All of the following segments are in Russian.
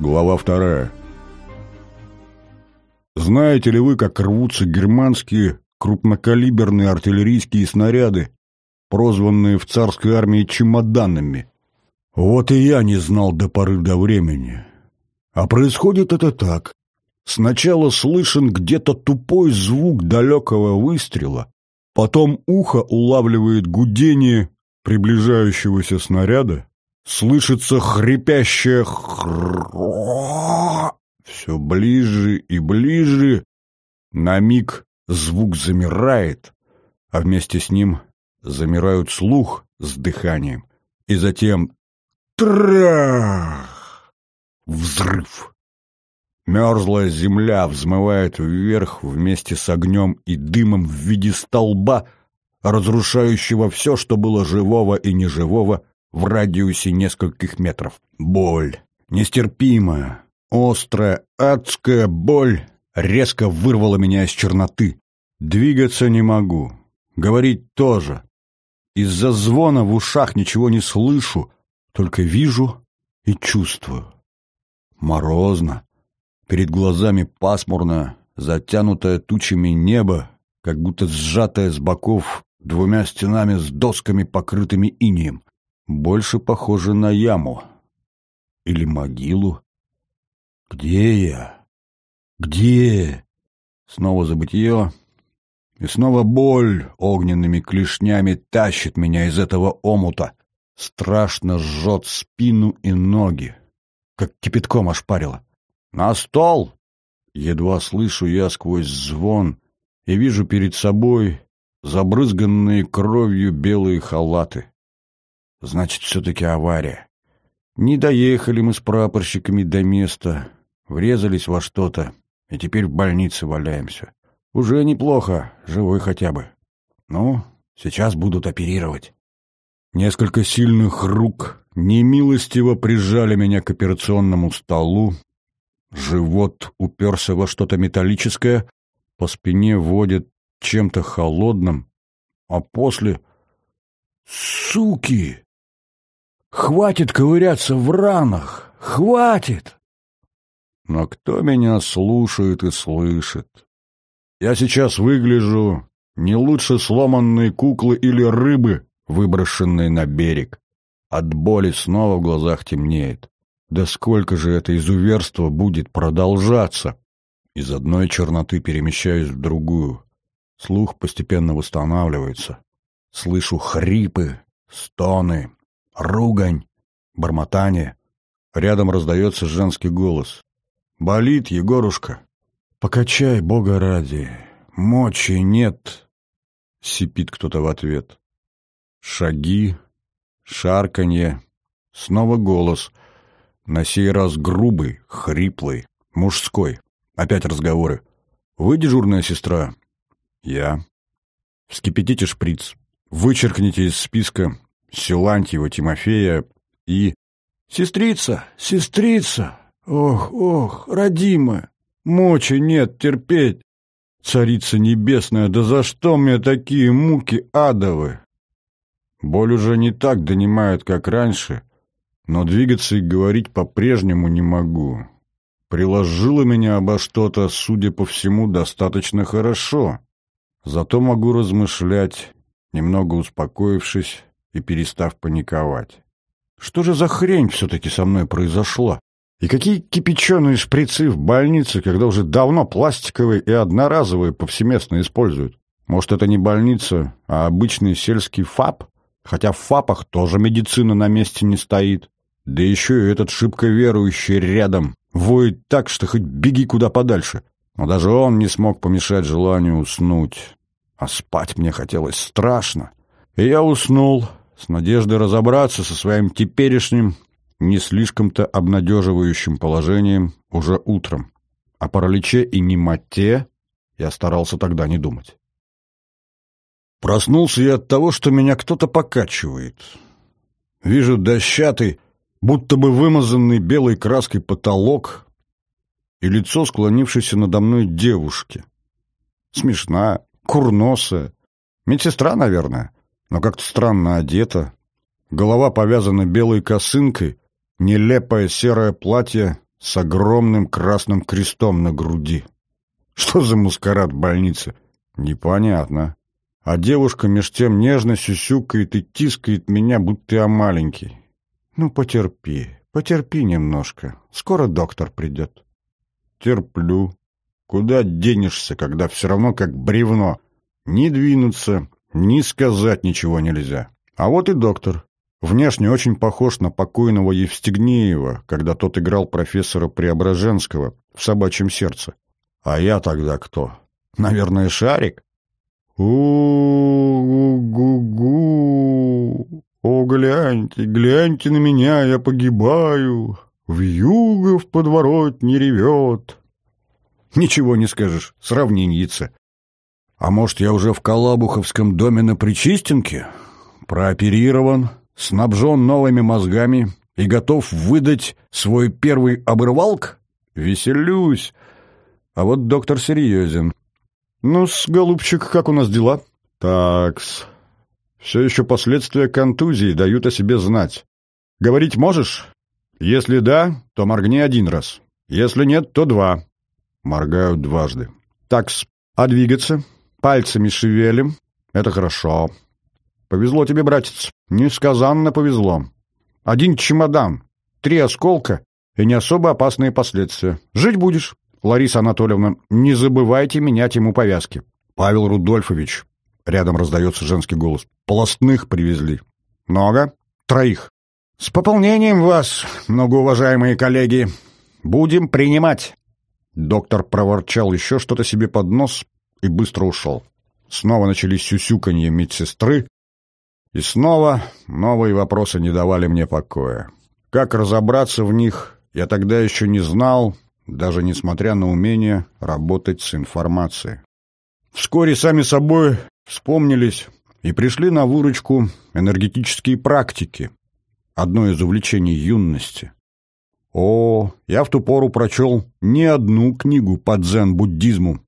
Глава вторая. Знаете ли вы, как рвутся германские крупнокалиберные артиллерийские снаряды, прозванные в царской армии чемоданами? Вот и я не знал до поры до времени. А происходит это так. Сначала слышен где-то тупой звук далекого выстрела, потом ухо улавливает гудение приближающегося снаряда, слышится хрипящее хр... Все ближе и ближе. На миг звук замирает, а вместе с ним замирают слух с дыханием. И затем трах! Взрыв! Мерзлая земля взмывает вверх вместе с огнем и дымом в виде столба, разрушающего все, что было живого и неживого в радиусе нескольких метров. Боль. Нестерпимая, острая, адская боль резко вырвала меня из черноты. Двигаться не могу. Говорить тоже. Из-за звона в ушах ничего не слышу, только вижу и чувствую. Морозно. Перед глазами пасмурно, затянутое тучами небо, как будто сжатое с боков двумя стенами с досками, покрытыми инеем. Больше похоже на яму. Или могилу. Где я? Где? Снова забытье. И снова боль огненными клешнями тащит меня из этого омута. Страшно жжет спину и ноги. Как кипятком ошпарило. «На стол!» Едва слышу я сквозь звон и вижу перед собой забрызганные кровью белые халаты. Значит, все-таки авария. Не доехали мы с прапорщиками до места, врезались во что-то, и теперь в больнице валяемся. Уже неплохо, живой хотя бы. Ну, сейчас будут оперировать. Несколько сильных рук немилостиво прижали меня к операционному столу. Живот уперся во что-то металлическое, по спине водит чем-то холодным, а после... Суки! Хватит ковыряться в ранах! Хватит! Но кто меня слушает и слышит? Я сейчас выгляжу не лучше сломанной куклы или рыбы, выброшенной на берег. От боли снова в глазах темнеет. Да сколько же это изуверство будет продолжаться? Из одной черноты перемещаюсь в другую. Слух постепенно восстанавливается. Слышу хрипы, стоны, ругань, бормотание. Рядом раздается женский голос. «Болит, Егорушка!» «Покачай, Бога ради! Мочи нет!» Сипит кто-то в ответ. Шаги, шарканье, снова голос. На сей раз грубый, хриплый, мужской. Опять разговоры. «Вы дежурная сестра?» «Я». «Вскипятите шприц. Вычеркните из списка Силантьева Тимофея и... «Сестрица! Сестрица! Ох, ох, родимая! Мочи нет терпеть! Царица небесная, да за что мне такие муки адовы?» Боль уже не так донимает, как раньше, но двигаться и говорить по-прежнему не могу. Приложила меня обо что-то, судя по всему, достаточно хорошо. Зато могу размышлять, немного успокоившись, и перестав паниковать. Что же за хрень все-таки со мной произошла? И какие кипяченые шприцы в больнице, когда уже давно пластиковые и одноразовые повсеместно используют? Может, это не больница, а обычный сельский ФАП? Хотя в ФАПах тоже медицина на месте не стоит. Да еще и этот шибко верующий рядом воет так, что хоть беги куда подальше. Но даже он не смог помешать желанию уснуть. А спать мне хотелось страшно. И я уснул, с надеждой разобраться со своим теперешним, не слишком-то обнадеживающим положением уже утром. О параличе и немоте я старался тогда не думать. Проснулся я от того, что меня кто-то покачивает. Вижу дощатый, будто бы вымазанный белой краской потолок и лицо склонившейся надо мной девушки. Смешная, курносая, медсестра, наверное но как-то странно одета. Голова повязана белой косынкой, нелепое серое платье с огромным красным крестом на груди. Что за маскарад в больнице? Непонятно. А девушка меж тем нежно сюсюкает и тискает меня, будто я маленький. Ну, потерпи, потерпи немножко. Скоро доктор придет. Терплю. Куда денешься, когда все равно как бревно? Ни двинуться, ни сказать ничего нельзя. А вот и доктор. Внешне очень похож на покойного Евстигнеева, когда тот играл профессора Преображенского в «Собачьем сердце». А я тогда кто? Наверное, Шарик? «У-гу-гу! О, гляньте, гляньте на меня, я погибаю! В юго в подворот не ревет!» Ничего не скажешь, сравненьица. А может, я уже в Калабуховском доме на Причистенке? Прооперирован, снабжен новыми мозгами и готов выдать свой первый обрывалк? Веселюсь. А вот доктор серьезен. «Ну-с, голубчик, как у нас дела?» «Такс. Все еще последствия контузии дают о себе знать. Говорить можешь? Если да, то моргни один раз. Если нет, то два». Моргают дважды. «Такс. А двигаться? Пальцами шевелим. Это хорошо. Повезло тебе, братец. Несказанно повезло. Один чемодан, три осколка и не особо опасные последствия. Жить будешь». Лариса Анатольевна, не забывайте менять ему повязки. Павел Рудольфович. Рядом раздается женский голос. Полостных привезли. Много? Троих. С пополнением вас, многоуважаемые коллеги. Будем принимать. Доктор проворчал еще что-то себе под нос и быстро ушел. Снова начались сюсюканье медсестры, и снова новые вопросы не давали мне покоя. Как разобраться в них, я тогда еще не знал, даже несмотря на умение работать с информацией. Вскоре сами собой вспомнились и пришли на выручку энергетические практики, одно из увлечений юности. О, я в ту пору прочел не одну книгу по дзен-буддизму,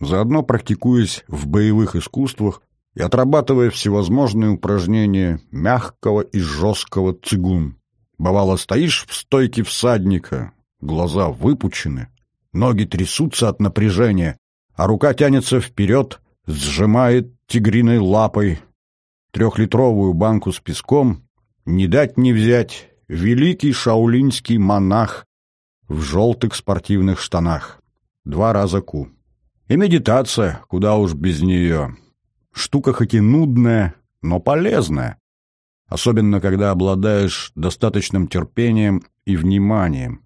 заодно практикуясь в боевых искусствах и отрабатывая всевозможные упражнения мягкого и жесткого цигун. Бывало, стоишь в стойке всадника, Глаза выпучены, ноги трясутся от напряжения, а рука тянется вперед, сжимает тигриной лапой трехлитровую банку с песком, не дать не взять великий шаулинский монах в желтых спортивных штанах. Два раза ку. И медитация, куда уж без нее. Штука хоть и нудная, но полезная. Особенно, когда обладаешь достаточным терпением и вниманием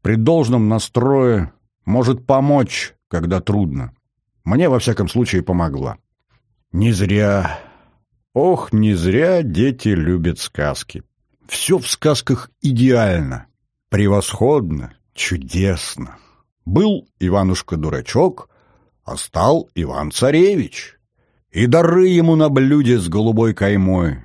при должном настрое может помочь, когда трудно. Мне, во всяком случае, помогла. Не зря. Ох, не зря дети любят сказки. Все в сказках идеально, превосходно, чудесно. Был Иванушка-дурачок, а стал Иван-царевич. И дары ему на блюде с голубой каймой.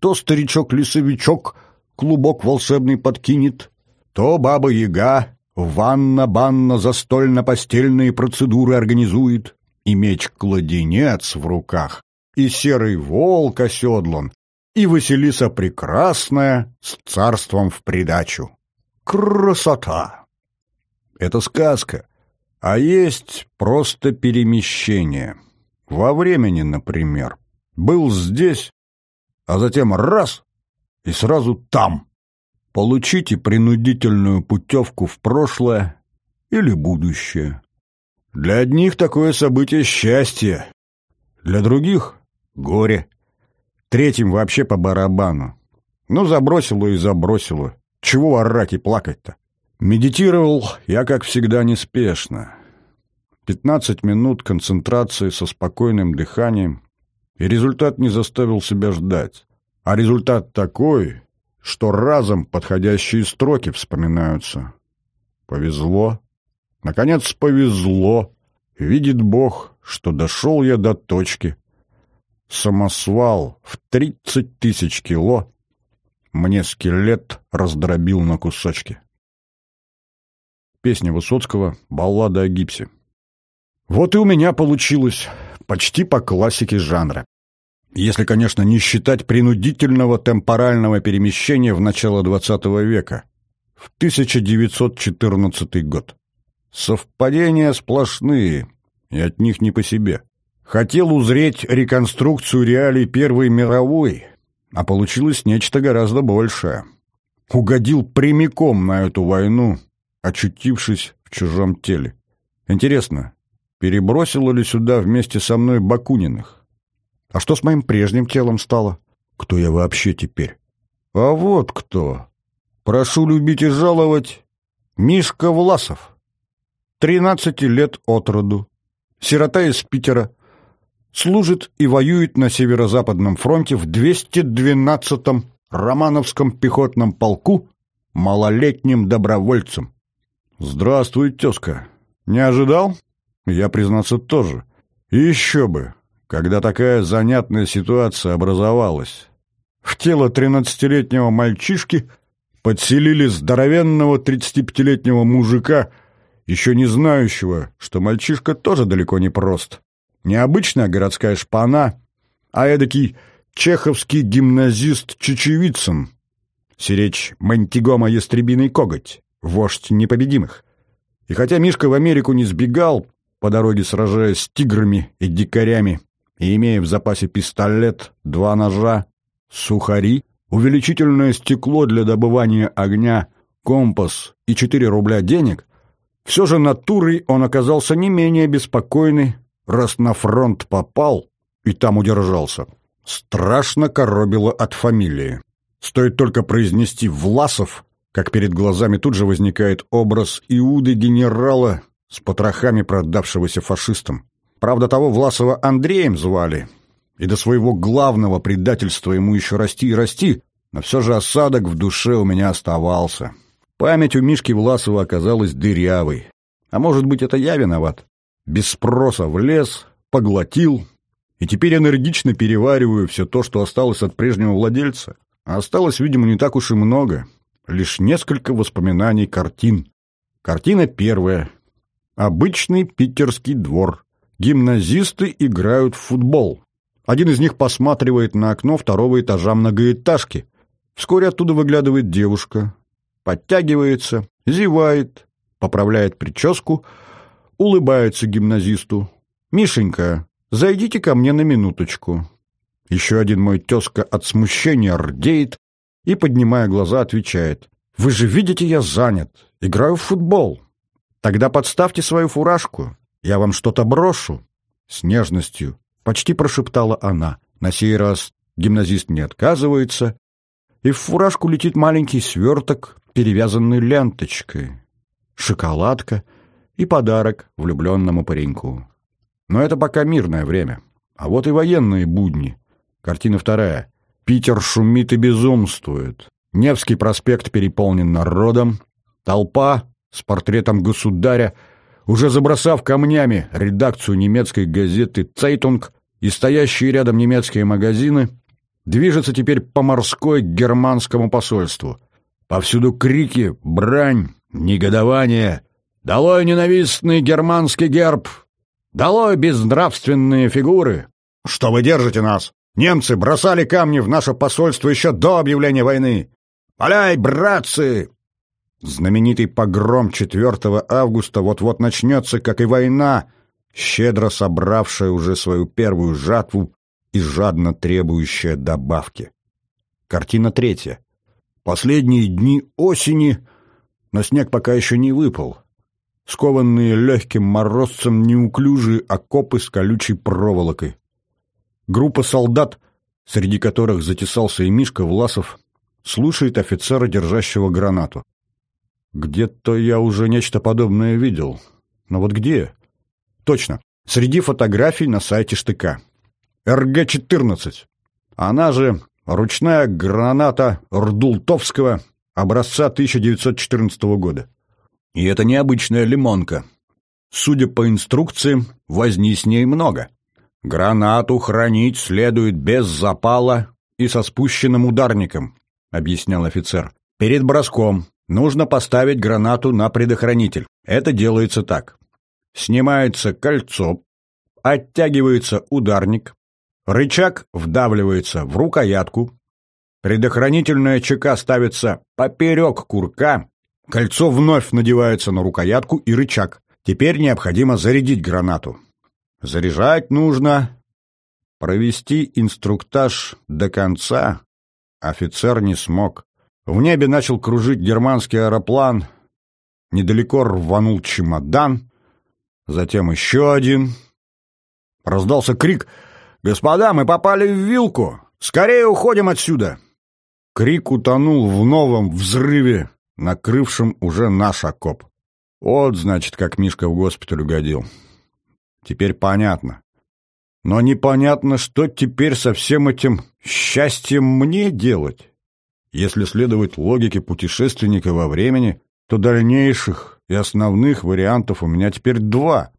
То старичок-лесовичок клубок волшебный подкинет, то баба-яга ванна-банно-застольно-постельные процедуры организует, и меч-кладенец в руках, и серый волк оседлан, и Василиса Прекрасная с царством в придачу. Красота! Это сказка, а есть просто перемещение. Во времени, например. Был здесь, а затем раз — и сразу там. Получите принудительную путевку в прошлое или будущее. Для одних такое событие счастье, для других — горе. Третьим вообще по барабану. Ну, забросило и забросило. Чего орать и плакать-то? Медитировал я, как всегда, неспешно. Пятнадцать минут концентрации со спокойным дыханием, и результат не заставил себя ждать. А результат такой, что разом подходящие строки вспоминаются. Повезло. Наконец повезло. Видит Бог, что дошел я до точки. Самосвал в тридцать тысяч кило мне скелет раздробил на кусочки. Песня Высоцкого «Баллада о гипсе». Вот и у меня получилось, почти по классике жанра. Если, конечно, не считать принудительного темпорального перемещения в начало XX века. в 1914 год. Совпадения сплошные, и от них не по себе. Хотел узреть реконструкцию реалий Первой мировой, а получилось нечто гораздо большее. Угодил прямиком на эту войну, очутившись в чужом теле. Интересно, перебросило ли сюда вместе со мной Бакуниных? А что с моим прежним телом стало? Кто я вообще теперь? А вот кто. Прошу любить и жаловать. Мишка Власов. Тринадцати лет от роду. Сирота из Питера. Служит и воюет на Северо-Западном фронте в 212-м Романовском пехотном полку малолетним добровольцем. «Здравствуй, тезка. Не ожидал?» «Я, признаться, тоже. Еще бы, когда такая занятная ситуация образовалась. В тело тринадцатилетнего мальчишки подселили здоровенного тридцатипятилетнего мужика, еще не знающего, что мальчишка тоже далеко не прост. Необычная городская шпана, а эдакий чеховский гимназист Чечевицын. Сиречь Мантигома Ястребиный Коготь, вождь непобедимых. И хотя Мишка в Америку не сбегал, по дороге сражаясь с тиграми и дикарями, и имея в запасе пистолет, два ножа, сухари, увеличительное стекло для добывания огня, компас и 4 рубля денег, все же натурой он оказался не менее беспокойный, раз на фронт попал и там удержался. Страшно коробило от фамилии. Стоит только произнести «Власов», как перед глазами тут же возникает образ Иуды-генерала с потрохами продавшегося фашистам. Правда, того Власова Андреем звали, и до своего главного предательства ему еще расти и расти, но все же осадок в душе у меня оставался. Память у Мишки Власова оказалась дырявой. А может быть, это я виноват? Без спроса влез, поглотил, и теперь энергично перевариваю все то, что осталось от прежнего владельца. А осталось, видимо, не так уж и много. Лишь несколько воспоминаний картин. Картина первая. Обычный питерский двор. Гимназисты играют в футбол. Один из них посматривает на окно второго этажа многоэтажки. Вскоре оттуда выглядывает девушка. Подтягивается, зевает, поправляет прическу, улыбается гимназисту. «Мишенька, зайдите ко мне на минуточку». Еще один мой тезка от смущения рдеет и, поднимая глаза, отвечает. «Вы же видите, я занят. Играю в футбол. Тогда подставьте свою фуражку. Я вам что-то брошу». С нежностью Почти прошептала она. На сей раз гимназист не отказывается, и в фуражку летит маленький сверток, перевязанный ленточкой. Шоколадка и подарок влюбленному пареньку. Но это пока мирное время. А вот и военные будни. Картина вторая. Питер шумит и безумствует. Невский проспект переполнен народом. Толпа с портретом государя — уже забросав камнями редакцию немецкой газеты «Цейтунг» и стоящие рядом немецкие магазины, движется теперь по морской к германскому посольству. Повсюду крики, брань, негодование. «Долой ненавистный германский герб! Долой безнравственные фигуры! Что вы держите нас? Немцы бросали камни в наше посольство еще до объявления войны! Поляй, братцы! Знаменитый погром 4 августа вот-вот начнется, как и война, щедро собравшая уже свою первую жатву и жадно требующая добавки. Картина третья. Последние дни осени, но снег пока еще не выпал. Скованные легким морозцем неуклюжие окопы с колючей проволокой. Группа солдат, среди которых затесался и Мишка Власов, слушает офицера, держащего гранату. Где-то я уже нечто подобное видел. Но вот где? Точно. Среди фотографий на сайте штыка. РГ-14. Она же ручная граната Рдултовского образца 1914 года. И это необычная лимонка. Судя по инструкциям, возни с ней много. Гранату хранить следует без запала и со спущенным ударником, объяснял офицер. Перед броском нужно поставить гранату на предохранитель. Это делается так. Снимается кольцо, оттягивается ударник, рычаг вдавливается в рукоятку, предохранительная чека ставится поперек курка, Кольцо вновь надевается на рукоятку и рычаг. Теперь необходимо зарядить гранату. Заряжать нужно. Провести инструктаж до конца офицер не смог. В небе начал кружить германский аэроплан. Недалеко рванул чемодан. Затем еще один. Раздался крик «Господа, мы попали в вилку! Скорее уходим отсюда!» Крик утонул в новом взрыве, накрывшем уже наш окоп. Вот, значит, как Мишка в госпиталь угодил. Теперь понятно. Но непонятно, что теперь со всем этим счастьем мне делать. Если следовать логике путешественника во времени, то дальнейших и основных вариантов у меня теперь два.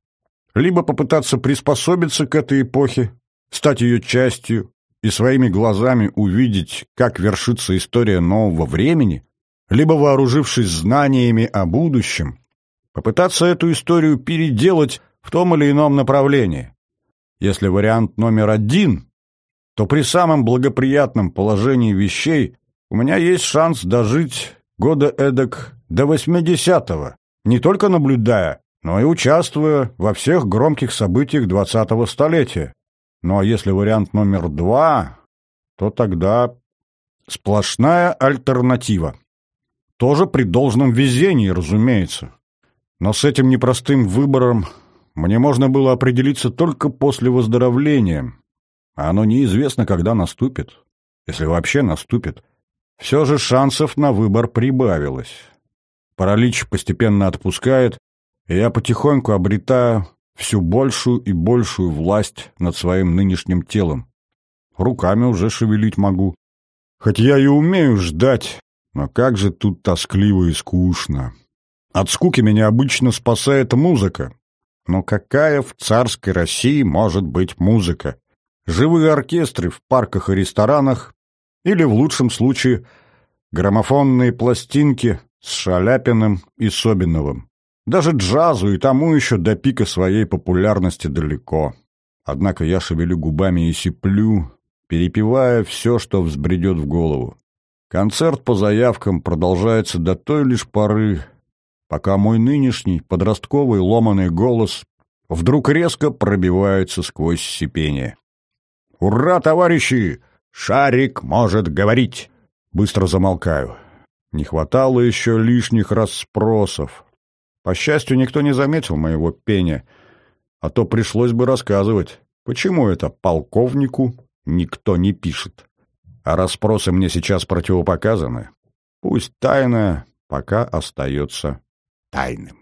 Либо попытаться приспособиться к этой эпохе, стать ее частью и своими глазами увидеть, как вершится история нового времени, либо, вооружившись знаниями о будущем, попытаться эту историю переделать в том или ином направлении. Если вариант номер один, то при самом благоприятном положении вещей у меня есть шанс дожить года эдак до восьмидесятого, не только наблюдая, но и участвуя во всех громких событиях двадцатого столетия. Ну а если вариант номер два, то тогда сплошная альтернатива. Тоже при должном везении, разумеется. Но с этим непростым выбором мне можно было определиться только после выздоровления, а оно неизвестно, когда наступит, если вообще наступит. Все же шансов на выбор прибавилось. Паралич постепенно отпускает, и я потихоньку обретаю всю большую и большую власть над своим нынешним телом. Руками уже шевелить могу. Хоть я и умею ждать, но как же тут тоскливо и скучно. От скуки меня обычно спасает музыка. Но какая в царской России может быть музыка? Живые оркестры в парках и ресторанах или, в лучшем случае, граммофонные пластинки с Шаляпиным и Собиновым. Даже джазу и тому еще до пика своей популярности далеко. Однако я шевелю губами и сиплю, перепевая все, что взбредет в голову. Концерт по заявкам продолжается до той лишь поры, пока мой нынешний подростковый ломаный голос вдруг резко пробивается сквозь сипение. «Ура, товарищи! Шарик может говорить!» Быстро замолкаю. Не хватало еще лишних расспросов. По счастью, никто не заметил моего пения, а то пришлось бы рассказывать, почему это полковнику никто не пишет. А расспросы мне сейчас противопоказаны. Пусть тайное пока остается тайным.